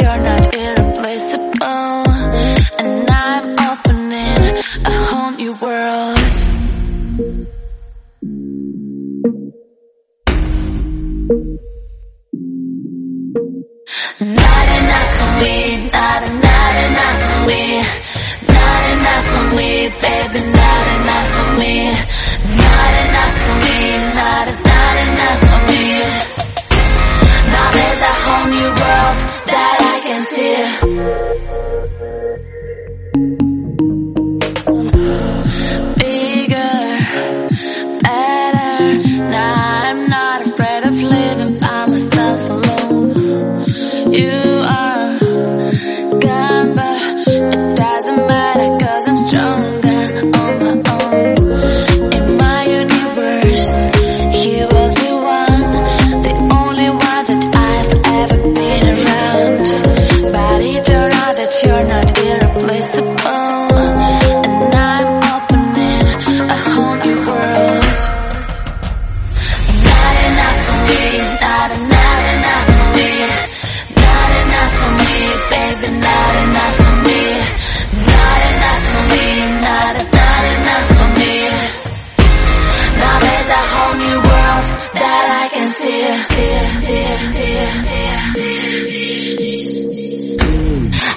you're not irreplaceable, and I'm opening a whole new world. Not enough for me, not not enough for me, not enough for me, baby, not enough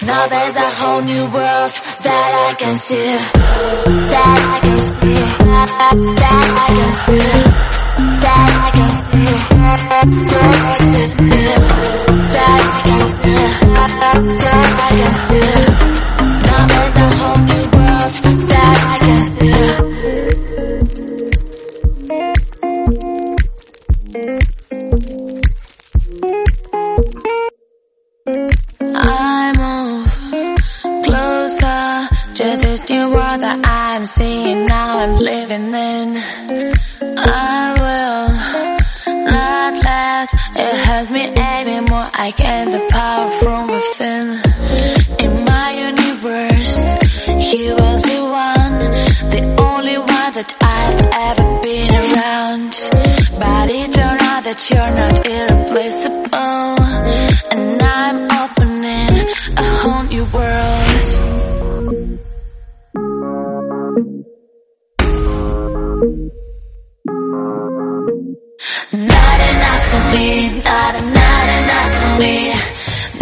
Now there's a whole new world that I can see, that I can see, that I can see. New world that I'm seeing now and living in. I will not let it hurt me anymore. I get the power from within. Me, not not enough for me,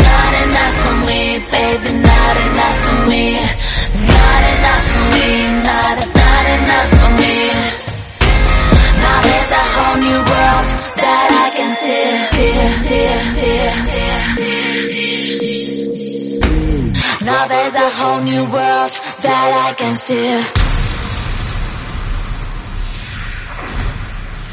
not enough for me, baby, not enough for me, not enough for me, not not enough for me. Now there's a whole new world that I can see. Now there's a whole new world that I can see.